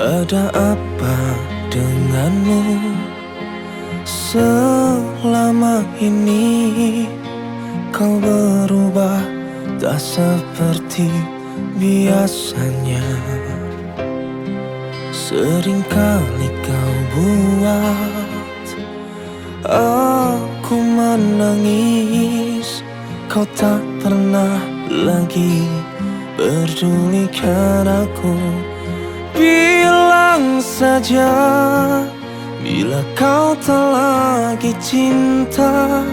Ada apa denganmu Selama ini? Kau berubah Tak seperti biasanya. Seringkali kau buat Aku menangis. Kau tak pernah lagi pedulikan aku Bilang saja Bila kau tak lagi cinta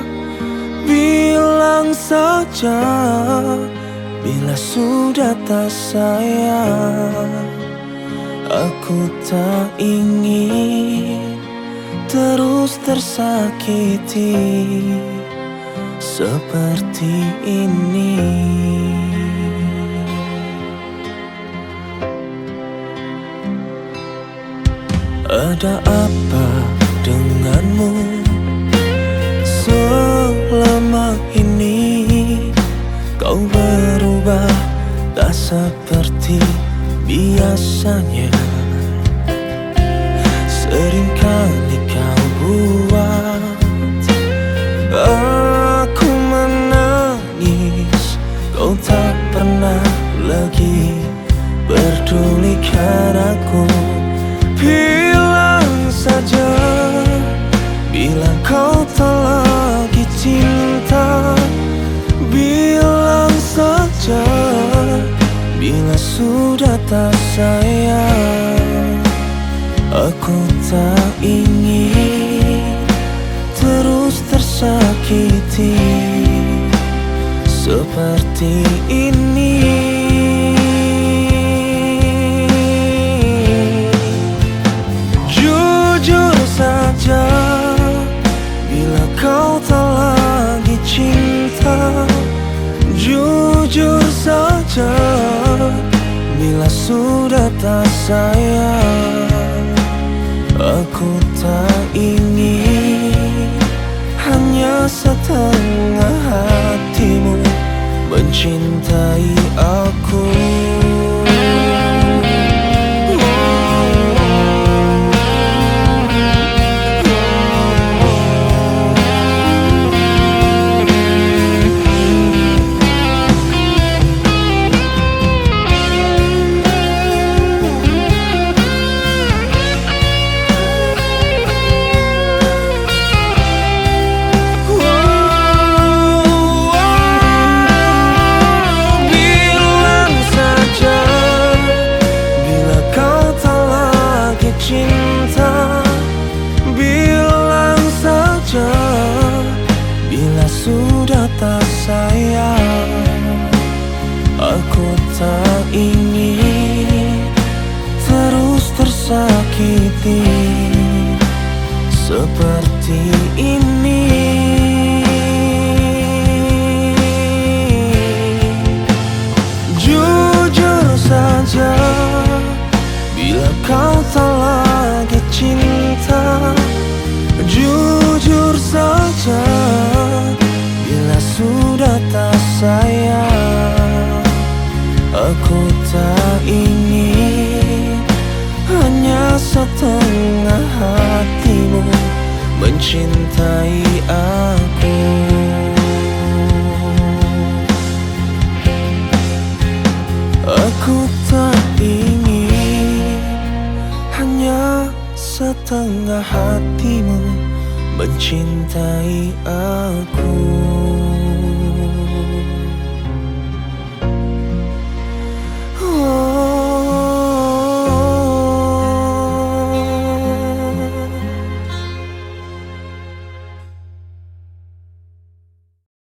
Bilang saja Bila sudah tak sayang Aku tak ingin Terus tersakiti Seperti ini Ada apa denganmu? Selama ini Kau berubah Tak seperti biasanya. Seringkali kau buat Aku menangis. Kau tak pernah lagi Pedulikan aku saja. Bila kau tak lagi cinta Bilang saja. Bila sudah tak sayang Aku tak ingin Terus tersakiti. Seperti ini Bila sudah tak sayang Aku tak ingin Hanya setengah hatimu Mencintai aku sudah tak sayang. Aku tak ingin terus tersakiti. Seperti ini sayang Aku tak ingin Hanya setengah hatimu Mencintai aku. Aku tak ingin Hanya setengah hatimu Mencintai aku